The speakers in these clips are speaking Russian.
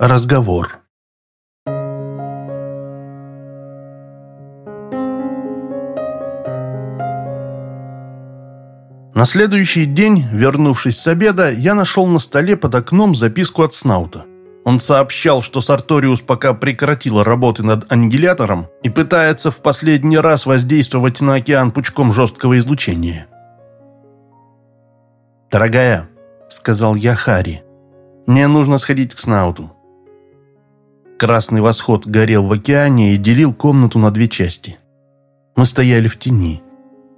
Разговор. На следующий день, вернувшись с обеда, я нашел на столе под окном записку от Снаута. Он сообщал, что Сарториус пока прекратила работы над аннигилятором и пытается в последний раз воздействовать на океан пучком жесткого излучения. «Дорогая», — сказал я Хари, — «мне нужно сходить к Снауту. Красный восход горел в океане и делил комнату на две части. Мы стояли в тени.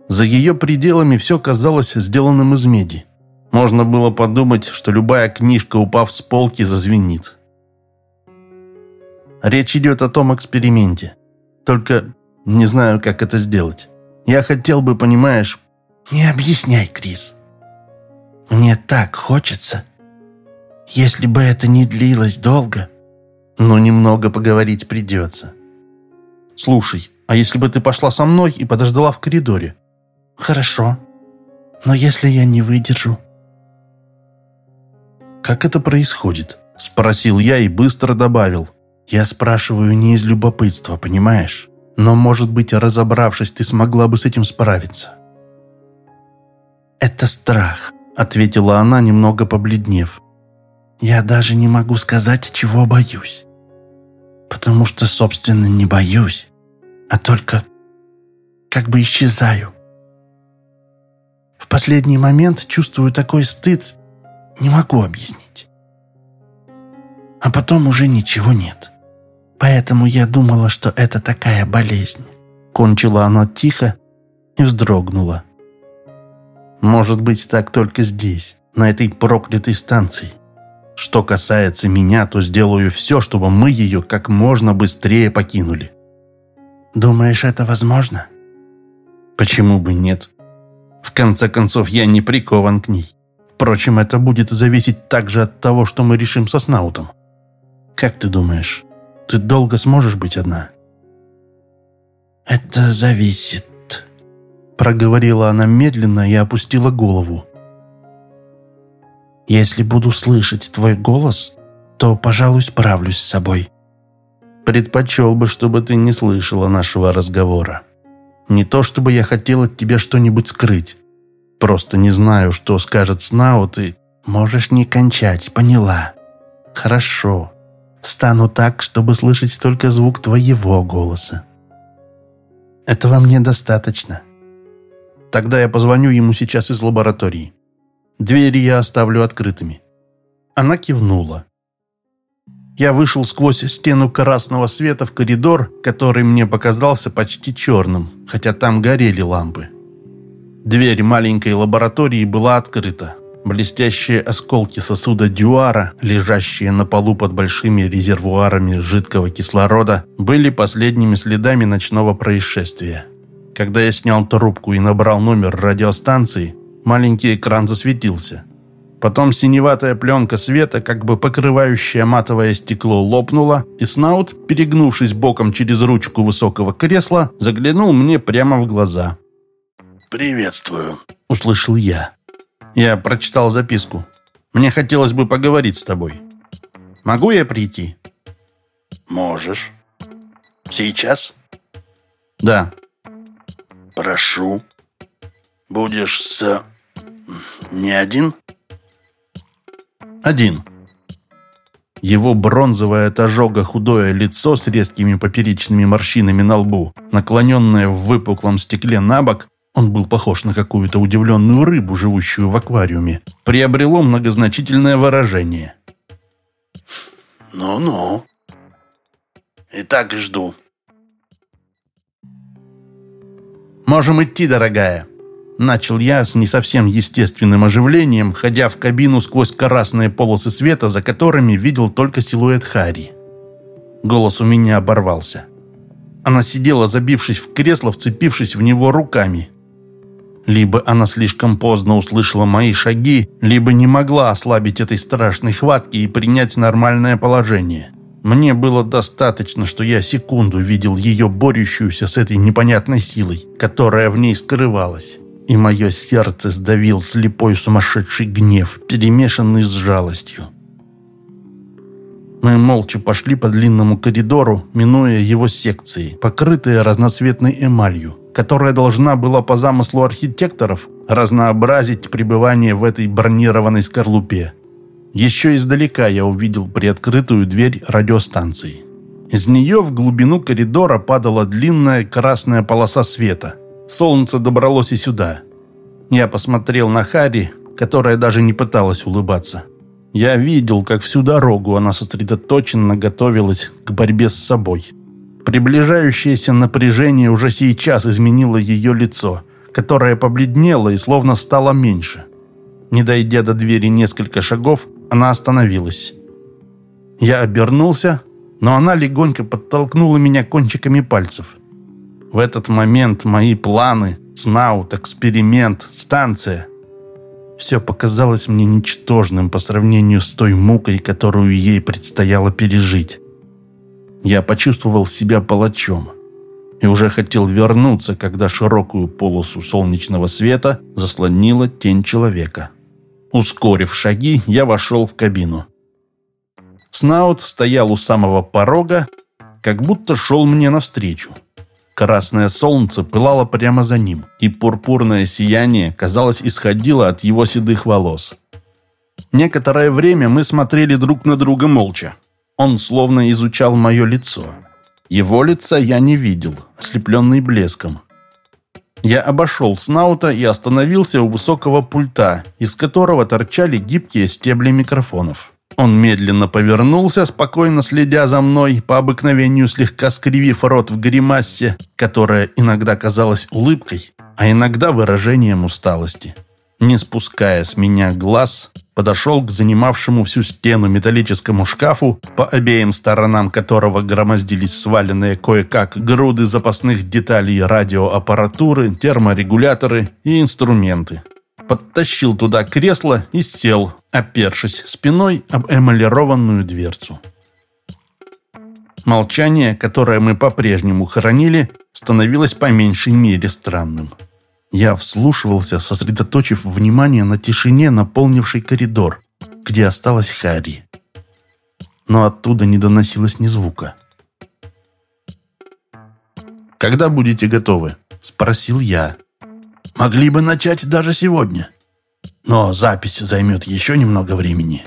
За ее пределами все казалось сделанным из меди. Можно было подумать, что любая книжка, упав с полки, зазвенит. Речь идет о том эксперименте. Только не знаю, как это сделать. Я хотел бы, понимаешь... Не объясняй, Крис. Мне так хочется. Если бы это не длилось долго, но немного поговорить придется. Слушай, а если бы ты пошла со мной и подождала в коридоре? Хорошо. Но если я не выдержу... Как это происходит? Спросил я и быстро добавил. Я спрашиваю не из любопытства, понимаешь? Но, может быть, разобравшись, ты смогла бы с этим справиться. «Это страх», — ответила она, немного побледнев. «Я даже не могу сказать, чего боюсь потому что, собственно, не боюсь, а только как бы исчезаю. В последний момент чувствую такой стыд, не могу объяснить. А потом уже ничего нет. Поэтому я думала, что это такая болезнь. Кончила она тихо и вздрогнула. Может быть, так только здесь, на этой проклятой станции. Что касается меня, то сделаю все, чтобы мы ее как можно быстрее покинули. Думаешь, это возможно? Почему бы нет? В конце концов, я не прикован к ней. Впрочем, это будет зависеть также от того, что мы решим со Снаутом. Как ты думаешь, ты долго сможешь быть одна? Это зависит. Проговорила она медленно и опустила голову. Если буду слышать твой голос, то, пожалуй, справлюсь с собой». «Предпочел бы, чтобы ты не слышала нашего разговора. Не то, чтобы я хотел от тебя что-нибудь скрыть. Просто не знаю, что скажет Снаут, и можешь не кончать, поняла. Хорошо. Стану так, чтобы слышать только звук твоего голоса. Этого мне достаточно. Тогда я позвоню ему сейчас из лаборатории. Двери я оставлю открытыми». Она кивнула. Я вышел сквозь стену красного света в коридор, который мне показался почти черным, хотя там горели лампы. Дверь маленькой лаборатории была открыта. Блестящие осколки сосуда дюара, лежащие на полу под большими резервуарами жидкого кислорода, были последними следами ночного происшествия. Когда я снял трубку и набрал номер радиостанции, Маленький экран засветился. Потом синеватая пленка света, как бы покрывающая матовое стекло, лопнула, и Снаут, перегнувшись боком через ручку высокого кресла, заглянул мне прямо в глаза. «Приветствую», — услышал я. Я прочитал записку. «Мне хотелось бы поговорить с тобой. Могу я прийти?» «Можешь. Сейчас?» «Да». «Прошу. Будешь с не один? Один. Его бронзовое от ожога худое лицо с резкими поперечными морщинами на лбу, наклоненное в выпуклом стекле на бок, он был похож на какую-то удивленную рыбу, живущую в аквариуме, приобрело многозначительное выражение. «Ну-ну. И так и жду». «Можем идти, дорогая», Начал я с не совсем естественным оживлением, входя в кабину сквозь красные полосы света, за которыми видел только силуэт Хари. Голос у меня оборвался. Она сидела, забившись в кресло, вцепившись в него руками. Либо она слишком поздно услышала мои шаги, либо не могла ослабить этой страшной хватки и принять нормальное положение. Мне было достаточно, что я секунду видел ее борющуюся с этой непонятной силой, которая в ней скрывалась и мое сердце сдавил слепой сумасшедший гнев, перемешанный с жалостью. Мы молча пошли по длинному коридору, минуя его секции, покрытые разноцветной эмалью, которая должна была по замыслу архитекторов разнообразить пребывание в этой бронированной скорлупе. Еще издалека я увидел приоткрытую дверь радиостанции. Из нее в глубину коридора падала длинная красная полоса света. Солнце добралось и сюда. Я посмотрел на Хари, которая даже не пыталась улыбаться. Я видел, как всю дорогу она сосредоточенно готовилась к борьбе с собой. Приближающееся напряжение уже сейчас изменило ее лицо, которое побледнело и словно стало меньше. Не дойдя до двери несколько шагов, она остановилась. Я обернулся, но она легонько подтолкнула меня кончиками пальцев. В этот момент мои планы, снаут, эксперимент, станция все показалось мне ничтожным по сравнению с той мукой, которую ей предстояло пережить. Я почувствовал себя палачом и уже хотел вернуться, когда широкую полосу солнечного света заслонила тень человека. Ускорив шаги, я вошел в кабину. Снаут стоял у самого порога, как будто шел мне навстречу. Красное солнце пылало прямо за ним, и пурпурное сияние, казалось, исходило от его седых волос. Некоторое время мы смотрели друг на друга молча. Он словно изучал мое лицо. Его лица я не видел, ослепленный блеском. Я обошел Снаута и остановился у высокого пульта, из которого торчали гибкие стебли микрофонов. Он медленно повернулся, спокойно следя за мной, по обыкновению слегка скривив рот в гримассе, которая иногда казалась улыбкой, а иногда выражением усталости. Не спуская с меня глаз, подошел к занимавшему всю стену металлическому шкафу, по обеим сторонам которого громоздились сваленные кое-как груды запасных деталей радиоаппаратуры, терморегуляторы и инструменты подтащил туда кресло и сел, опершись спиной об эмалированную дверцу. Молчание, которое мы по-прежнему хранили, становилось по меньшей мере странным. Я вслушивался, сосредоточив внимание на тишине, наполнившей коридор, где осталась Харри. Но оттуда не доносилось ни звука. «Когда будете готовы?» – спросил я, Могли бы начать даже сегодня. Но запись займет еще немного времени.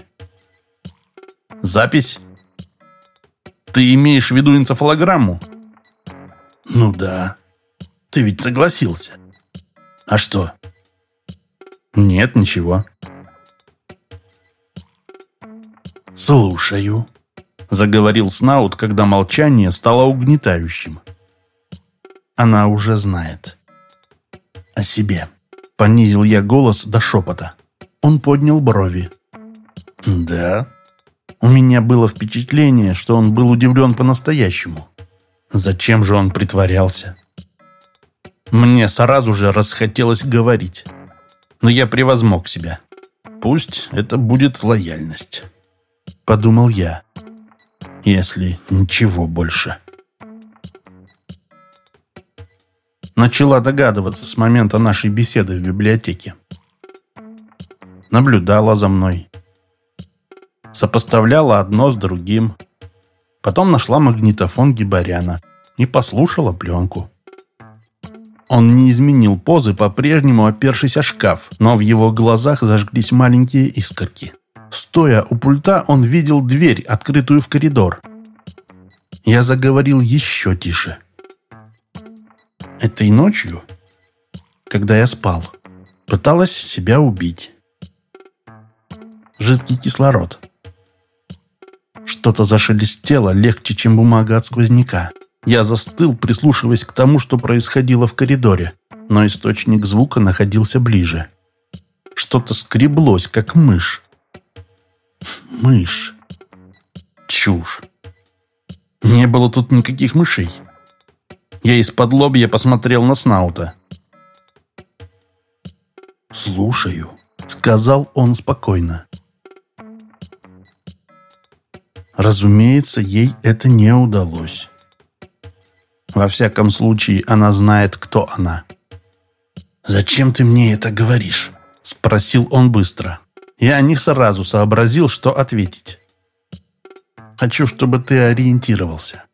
Запись? Ты имеешь в виду энцефалограмму? Ну да. Ты ведь согласился. А что? Нет, ничего. Слушаю. Заговорил Снаут, когда молчание стало угнетающим. Она уже знает о себе. Понизил я голос до шепота. Он поднял брови. «Да?» У меня было впечатление, что он был удивлен по-настоящему. Зачем же он притворялся? Мне сразу же расхотелось говорить. Но я превозмог себя. Пусть это будет лояльность. Подумал я. Если ничего больше. Начала догадываться с момента нашей беседы в библиотеке. Наблюдала за мной. Сопоставляла одно с другим. Потом нашла магнитофон Гибаряна и послушала пленку. Он не изменил позы, по-прежнему опершись о шкаф, но в его глазах зажглись маленькие искорки. Стоя у пульта, он видел дверь, открытую в коридор. Я заговорил еще тише. Этой ночью, когда я спал, пыталась себя убить. Жидкий кислород. Что-то зашелестело легче, чем бумага от сквозняка. Я застыл, прислушиваясь к тому, что происходило в коридоре, но источник звука находился ближе. Что-то скреблось, как мышь. Мышь. Чушь. Не было тут никаких мышей. Я из-под лобья посмотрел на Снаута. «Слушаю», — сказал он спокойно. Разумеется, ей это не удалось. Во всяком случае, она знает, кто она. «Зачем ты мне это говоришь?» — спросил он быстро. Я не сразу сообразил, что ответить. Хочу, чтобы ты ориентировался.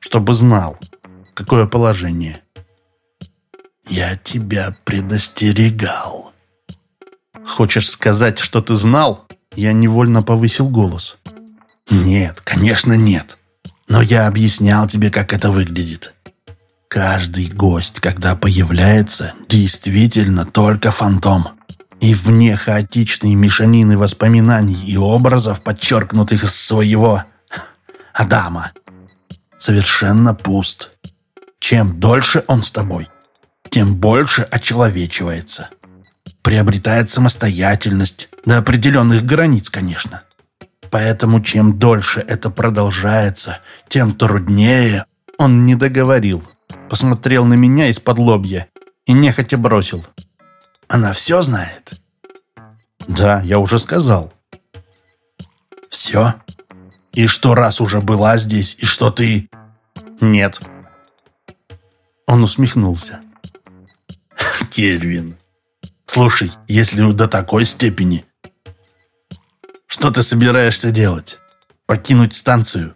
Чтобы знал, какое положение. Я тебя предостерегал. Хочешь сказать, что ты знал? Я невольно повысил голос. Нет, конечно, нет. Но я объяснял тебе, как это выглядит. Каждый гость, когда появляется, действительно только фантом. И вне хаотичной мешанины воспоминаний и образов, подчеркнутых из своего Адама, совершенно пуст. Чем дольше он с тобой, тем больше очеловечивается. Приобретает самостоятельность, до определенных границ, конечно. Поэтому чем дольше это продолжается, тем труднее. Он не договорил. Посмотрел на меня из-под лобья и нехотя бросил. Она все знает? Да, я уже сказал. Все? И что раз уже была здесь, и что ты... Нет. Он усмехнулся. Кельвин, слушай, если до такой степени, что ты собираешься делать? Покинуть станцию?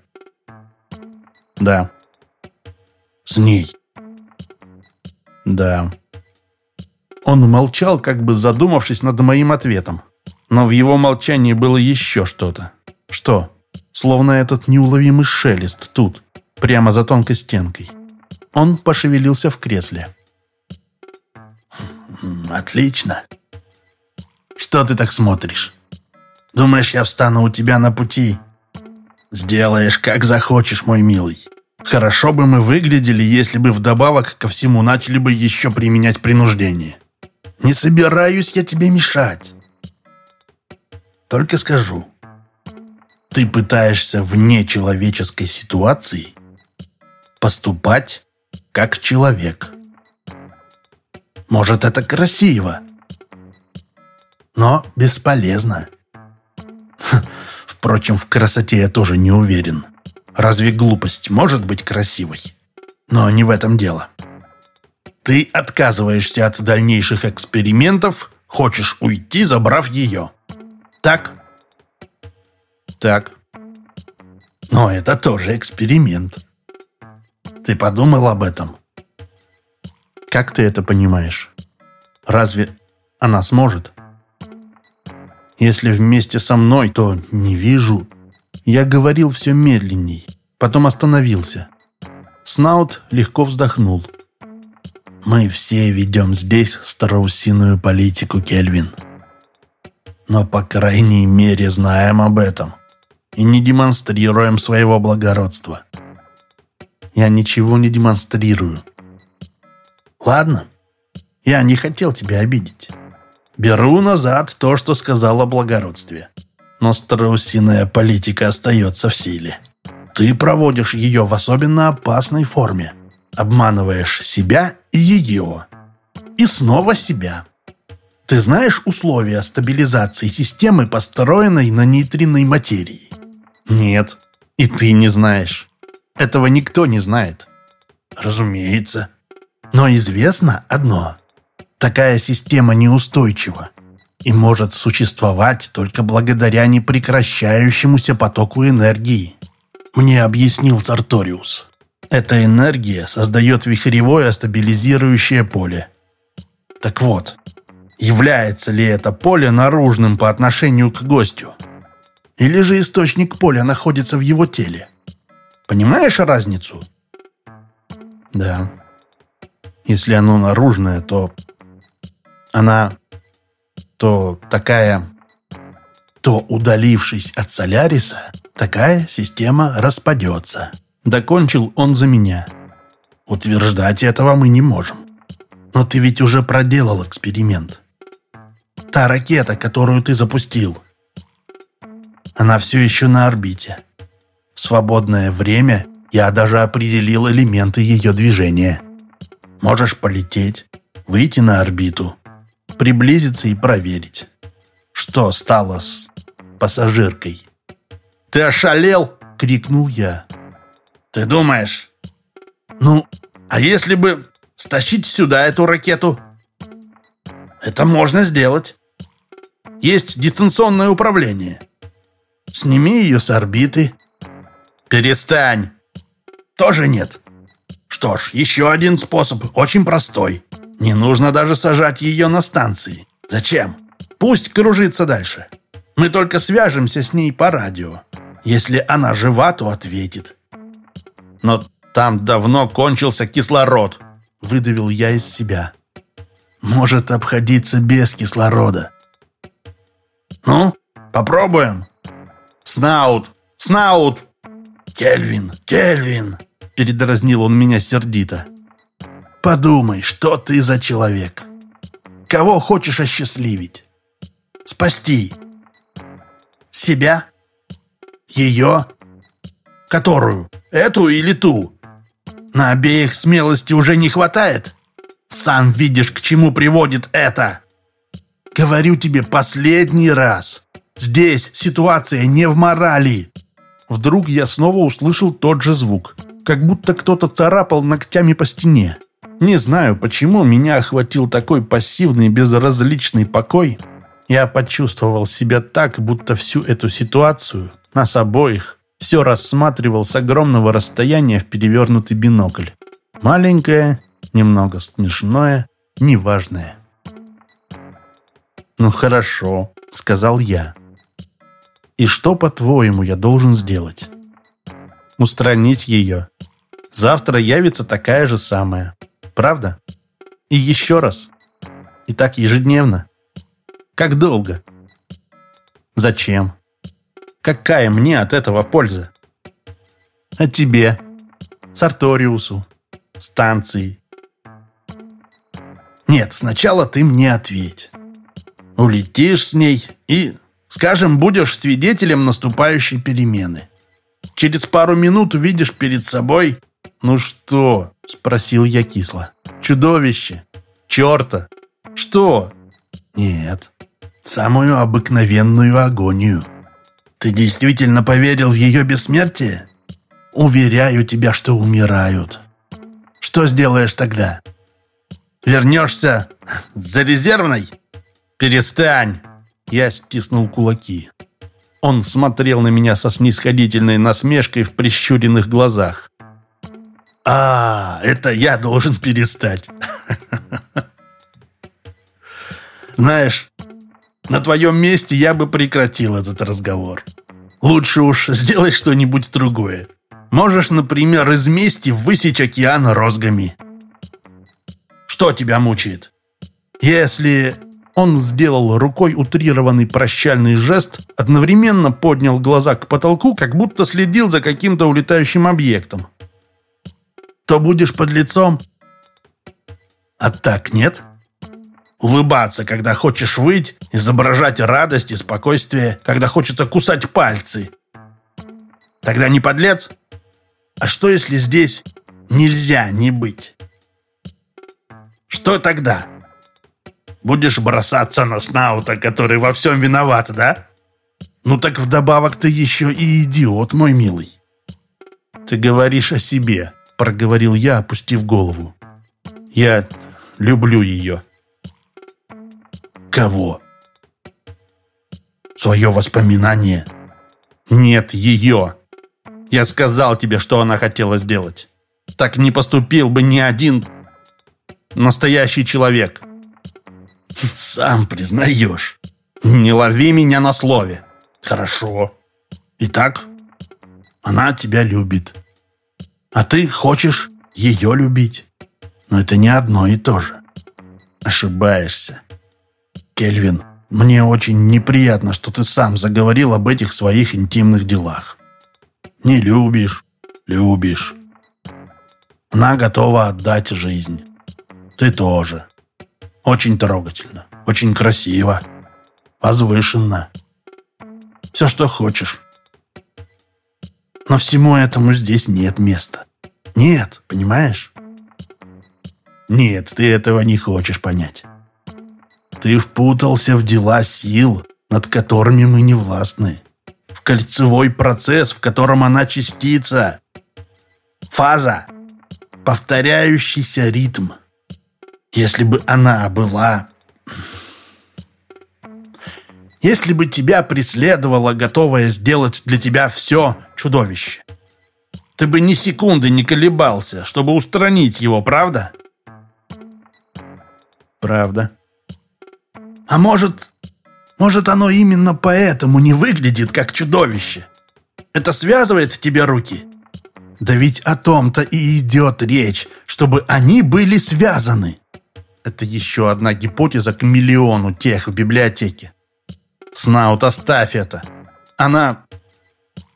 Да. С ней? Да. Он молчал, как бы задумавшись над моим ответом. Но в его молчании было еще что-то. Что? Словно этот неуловимый шелест тут, прямо за тонкой стенкой. Он пошевелился в кресле. «Отлично. Что ты так смотришь? Думаешь, я встану у тебя на пути? Сделаешь, как захочешь, мой милый. Хорошо бы мы выглядели, если бы вдобавок ко всему начали бы еще применять принуждение. Не собираюсь я тебе мешать. Только скажу, ты пытаешься в нечеловеческой ситуации поступать как человек. Может, это красиво, но бесполезно. Впрочем, в красоте я тоже не уверен. Разве глупость может быть красивой? Но не в этом дело. Ты отказываешься от дальнейших экспериментов, хочешь уйти, забрав ее. Так? Так. Но это тоже эксперимент. Ты подумал об этом? Как ты это понимаешь? Разве она сможет? Если вместе со мной, то не вижу. Я говорил все медленней, потом остановился. Снаут легко вздохнул. Мы все ведем здесь страусиную политику, Кельвин. Но, по крайней мере, знаем об этом и не демонстрируем своего благородства. Я ничего не демонстрирую. Ладно, я не хотел тебя обидеть. Беру назад то, что сказал о благородстве. Но страусиная политика остается в силе. Ты проводишь ее в особенно опасной форме. Обманываешь себя и ее. И снова себя. Ты знаешь условия стабилизации системы, построенной на нейтринной материи? Нет. И ты не знаешь. Этого никто не знает. Разумеется. Но известно одно – Такая система неустойчива и может существовать только благодаря непрекращающемуся потоку энергии. Мне объяснил Сарториус. Эта энергия создает вихревое стабилизирующее поле. Так вот, является ли это поле наружным по отношению к гостю? Или же источник поля находится в его теле? Понимаешь разницу? Да. Если оно наружное, то она то такая, то, удалившись от Соляриса, такая система распадется. Докончил он за меня. Утверждать этого мы не можем. Но ты ведь уже проделал эксперимент. Та ракета, которую ты запустил, она все еще на орбите. Свободное время я даже определил элементы ее движения. Можешь полететь, выйти на орбиту, приблизиться и проверить, что стало с пассажиркой. «Ты ошалел?» — крикнул я. «Ты думаешь? Ну, а если бы стащить сюда эту ракету?» «Это можно сделать. Есть дистанционное управление. Сними ее с орбиты, Перестань. Тоже нет. Что ж, еще один способ, очень простой. Не нужно даже сажать ее на станции. Зачем? Пусть кружится дальше. Мы только свяжемся с ней по радио. Если она жива, то ответит. Но там давно кончился кислород, выдавил я из себя. Может обходиться без кислорода. Ну, попробуем. Снаут, Снаут. Кельвин, Кельвин, передразнил он меня сердито. Подумай, что ты за человек? Кого хочешь осчастливить? Спасти? Себя? Ее? Которую? Эту или ту? На обеих смелости уже не хватает? Сам видишь, к чему приводит это. Говорю тебе последний раз. Здесь ситуация не в морали. Вдруг я снова услышал тот же звук, как будто кто-то царапал ногтями по стене. Не знаю, почему меня охватил такой пассивный безразличный покой. Я почувствовал себя так, будто всю эту ситуацию, нас обоих, все рассматривал с огромного расстояния в перевернутый бинокль. Маленькое, немного смешное, неважное. «Ну хорошо», — сказал я. «И что, по-твоему, я должен сделать?» «Устранить ее. Завтра явится такая же самая. Правда? И еще раз. И так ежедневно. Как долго? Зачем? Какая мне от этого польза? А тебе? Сарториусу? Станции? Нет, сначала ты мне ответь. Улетишь с ней и, скажем, будешь свидетелем наступающей перемены. Через пару минут увидишь перед собой «Ну что?» – спросил я кисло. «Чудовище? Черта? Что?» «Нет, самую обыкновенную агонию. Ты действительно поверил в ее бессмертие? Уверяю тебя, что умирают. Что сделаешь тогда? Вернешься за резервной? Перестань!» Я стиснул кулаки. Он смотрел на меня со снисходительной насмешкой в прищуренных глазах. А, это я должен перестать. Знаешь, на твоем месте я бы прекратил этот разговор. Лучше уж сделай что-нибудь другое. Можешь, например, из мести высечь океан розгами. Что тебя мучает? Если он сделал рукой утрированный прощальный жест, одновременно поднял глаза к потолку, как будто следил за каким-то улетающим объектом то будешь под лицом. А так нет? Улыбаться, когда хочешь выть, изображать радость и спокойствие, когда хочется кусать пальцы. Тогда не подлец? А что, если здесь нельзя не быть? Что тогда? Будешь бросаться на Снаута, который во всем виноват, да? Ну так вдобавок ты еще и идиот, мой милый. Ты говоришь о себе, — проговорил я, опустив голову. «Я люблю ее». «Кого?» «Свое воспоминание?» «Нет, ее!» «Я сказал тебе, что она хотела сделать. Так не поступил бы ни один настоящий человек». «Сам признаешь». «Не лови меня на слове». «Хорошо. Итак, она тебя любит». А ты хочешь ее любить. Но это не одно и то же. Ошибаешься. Кельвин, мне очень неприятно, что ты сам заговорил об этих своих интимных делах. Не любишь, любишь. Она готова отдать жизнь. Ты тоже. Очень трогательно, очень красиво, возвышенно. Все, что хочешь. Но всему этому здесь нет места. Нет, понимаешь? Нет, ты этого не хочешь понять. Ты впутался в дела сил, над которыми мы не властны. В кольцевой процесс, в котором она частица. Фаза. Повторяющийся ритм. Если бы она была если бы тебя преследовало готовое сделать для тебя все чудовище. ты бы ни секунды не колебался, чтобы устранить его, правда? Правда. А может, может оно именно поэтому не выглядит как чудовище? Это связывает тебе руки? Да ведь о том-то и идет речь, чтобы они были связаны. Это еще одна гипотеза к миллиону тех в библиотеке. Снаут, оставь это. Она...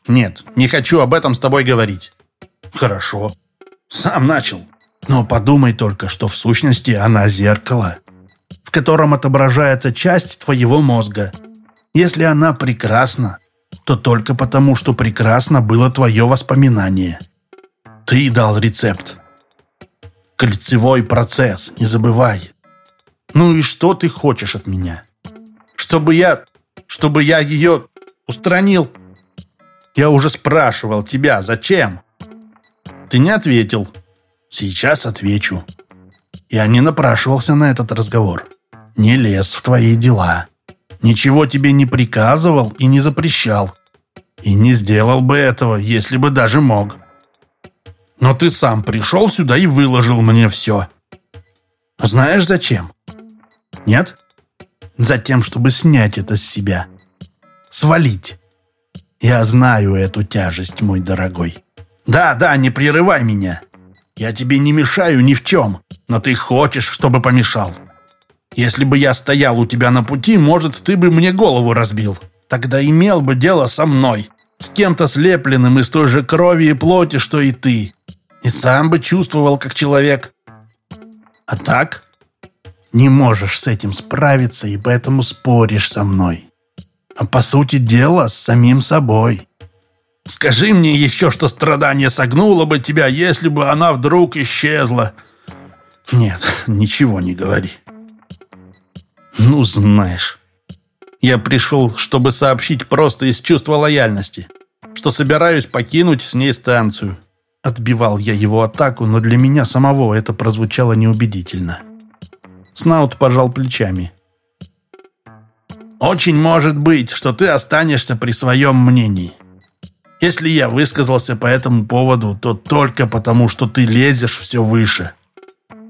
Нет, не хочу об этом с тобой говорить. Хорошо. Сам начал. Но подумай только, что в сущности она зеркало, в котором отображается часть твоего мозга. Если она прекрасна, то только потому, что прекрасно было твое воспоминание. Ты дал рецепт. Кольцевой процесс, не забывай. Ну и что ты хочешь от меня? Чтобы я... Чтобы я ее устранил? Я уже спрашивал тебя, зачем? Ты не ответил. Сейчас отвечу. Я не напрашивался на этот разговор. Не лез в твои дела. Ничего тебе не приказывал и не запрещал. И не сделал бы этого, если бы даже мог. Но ты сам пришел сюда и выложил мне все. Знаешь зачем? Нет? Затем, чтобы снять это с себя. Свалить. Я знаю эту тяжесть, мой дорогой. Да, да, не прерывай меня. Я тебе не мешаю ни в чем, но ты хочешь, чтобы помешал. Если бы я стоял у тебя на пути, может, ты бы мне голову разбил. Тогда имел бы дело со мной, с кем-то слепленным из той же крови и плоти, что и ты. И сам бы чувствовал, как человек. А так? Не можешь с этим справиться, и поэтому споришь со мной. А по сути дела, с самим собой. Скажи мне еще, что страдание согнуло бы тебя, если бы она вдруг исчезла. Нет, ничего не говори. Ну, знаешь, я пришел, чтобы сообщить просто из чувства лояльности, что собираюсь покинуть с ней станцию. Отбивал я его атаку, но для меня самого это прозвучало неубедительно. Снаут пожал плечами. «Очень может быть, что ты останешься при своем мнении. Если я высказался по этому поводу, то только потому, что ты лезешь все выше.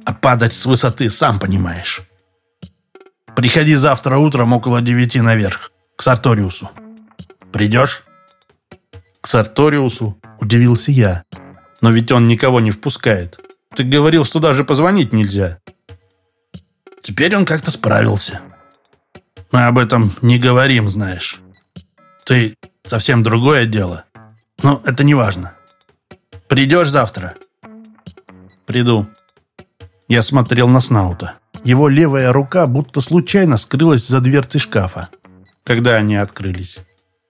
А падать с высоты сам понимаешь. Приходи завтра утром около девяти наверх, к Сарториусу. Придешь?» «К Сарториусу?» – удивился я. «Но ведь он никого не впускает. Ты говорил, что даже позвонить нельзя». Теперь он как-то справился. Мы об этом не говорим, знаешь. Ты совсем другое дело. Но это не важно. Придешь завтра? Приду. Я смотрел на Снаута. Его левая рука будто случайно скрылась за дверцей шкафа. Когда они открылись?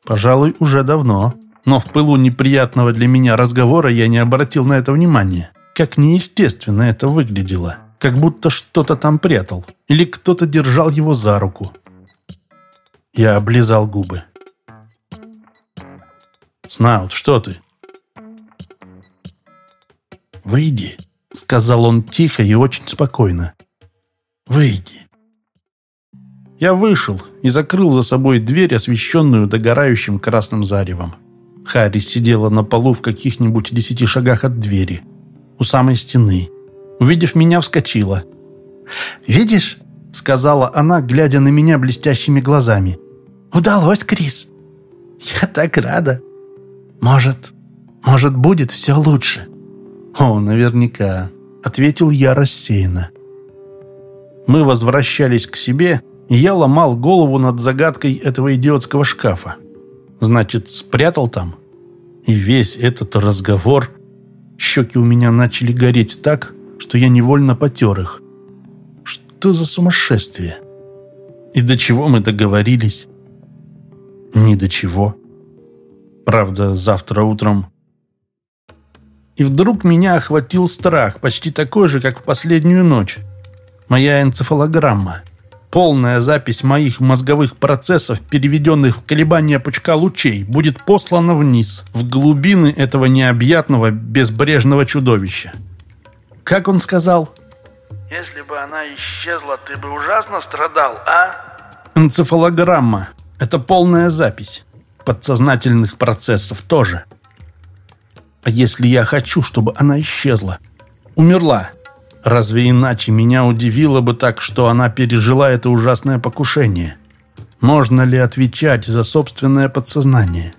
Пожалуй, уже давно. Но в пылу неприятного для меня разговора я не обратил на это внимания. Как неестественно это выглядело как будто что-то там прятал, или кто-то держал его за руку. Я облизал губы. «Снаут, что ты?» «Выйди», — сказал он тихо и очень спокойно. «Выйди». Я вышел и закрыл за собой дверь, освещенную догорающим красным заревом. Харри сидела на полу в каких-нибудь десяти шагах от двери, у самой стены, увидев меня, вскочила. «Видишь?» — сказала она, глядя на меня блестящими глазами. «Удалось, Крис!» «Я так рада!» «Может, может, будет все лучше?» «О, наверняка», — ответил я рассеянно. Мы возвращались к себе, и я ломал голову над загадкой этого идиотского шкафа. Значит, спрятал там? И весь этот разговор... Щеки у меня начали гореть так, что я невольно потер их. Что за сумасшествие? И до чего мы договорились? Ни до чего. Правда, завтра утром... И вдруг меня охватил страх, почти такой же, как в последнюю ночь. Моя энцефалограмма. Полная запись моих мозговых процессов, переведенных в колебания пучка лучей, будет послана вниз, в глубины этого необъятного, безбрежного чудовища. Как он сказал? Если бы она исчезла, ты бы ужасно страдал, а? Энцефалограмма. Это полная запись. Подсознательных процессов тоже. А если я хочу, чтобы она исчезла? Умерла? Разве иначе меня удивило бы так, что она пережила это ужасное покушение? Можно ли отвечать за собственное подсознание?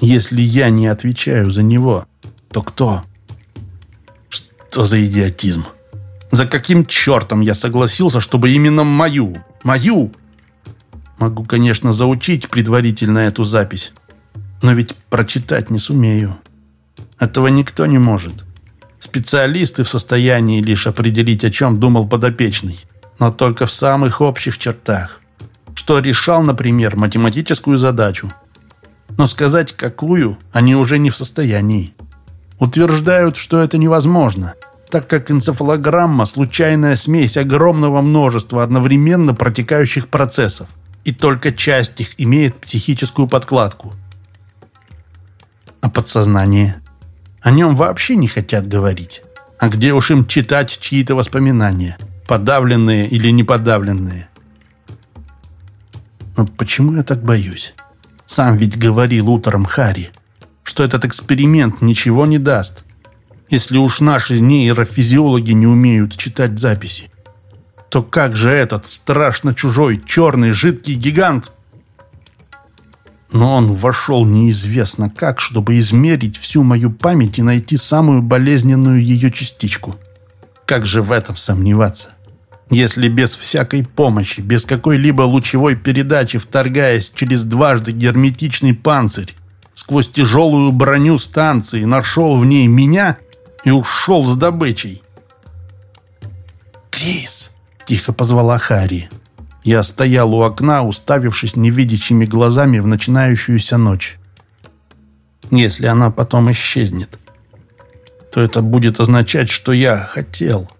Если я не отвечаю за него, то кто? Что за идиотизм? За каким чертом я согласился, чтобы именно мою, мою? Могу, конечно, заучить предварительно эту запись, но ведь прочитать не сумею. Этого никто не может. Специалисты в состоянии лишь определить, о чем думал подопечный, но только в самых общих чертах. Что решал, например, математическую задачу. Но сказать, какую, они уже не в состоянии. Утверждают, что это невозможно, так как энцефалограмма – случайная смесь огромного множества одновременно протекающих процессов, и только часть их имеет психическую подкладку. А подсознание? О нем вообще не хотят говорить. А где уж им читать чьи-то воспоминания, подавленные или неподавленные? Но почему я так боюсь? Сам ведь говорил утром Хари – что этот эксперимент ничего не даст, если уж наши нейрофизиологи не умеют читать записи. То как же этот страшно чужой черный жидкий гигант? Но он вошел неизвестно как, чтобы измерить всю мою память и найти самую болезненную ее частичку. Как же в этом сомневаться? Если без всякой помощи, без какой-либо лучевой передачи, вторгаясь через дважды герметичный панцирь, сквозь тяжелую броню станции, нашел в ней меня и ушел с добычей. «Крис!» – тихо позвала Харри. Я стоял у окна, уставившись невидящими глазами в начинающуюся ночь. Если она потом исчезнет, то это будет означать, что я хотел,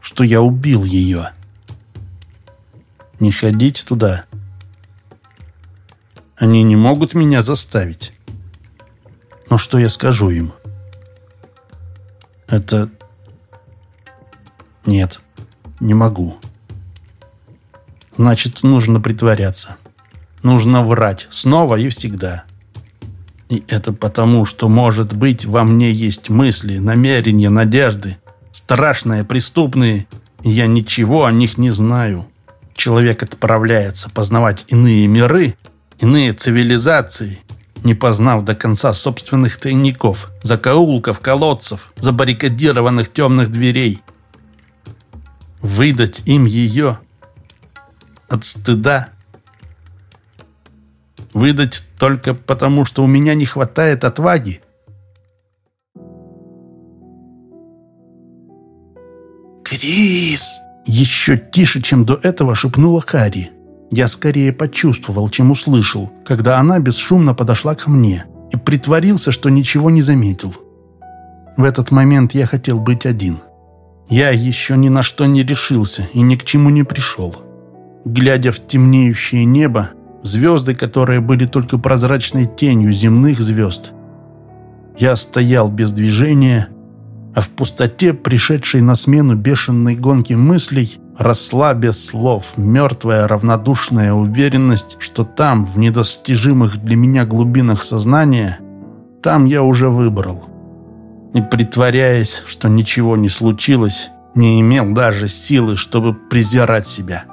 что я убил ее. Не ходить туда – они не могут меня заставить. Но что я скажу им? Это... Нет, не могу. Значит, нужно притворяться. Нужно врать снова и всегда. И это потому, что, может быть, во мне есть мысли, намерения, надежды. Страшные, преступные. Я ничего о них не знаю. Человек отправляется познавать иные миры, иные цивилизации, не познав до конца собственных тайников, закоулков, колодцев, забаррикадированных темных дверей. Выдать им ее от стыда. Выдать только потому, что у меня не хватает отваги. «Крис!» Еще тише, чем до этого, шепнула Харри. Я скорее почувствовал, чем услышал, когда она бесшумно подошла ко мне и притворился, что ничего не заметил. В этот момент я хотел быть один. Я еще ни на что не решился и ни к чему не пришел. Глядя в темнеющее небо, звезды, которые были только прозрачной тенью земных звезд, я стоял без движения, а в пустоте, пришедшей на смену бешеной гонки мыслей, росла без слов мертвая равнодушная уверенность, что там, в недостижимых для меня глубинах сознания, там я уже выбрал. И притворяясь, что ничего не случилось, не имел даже силы, чтобы презирать себя.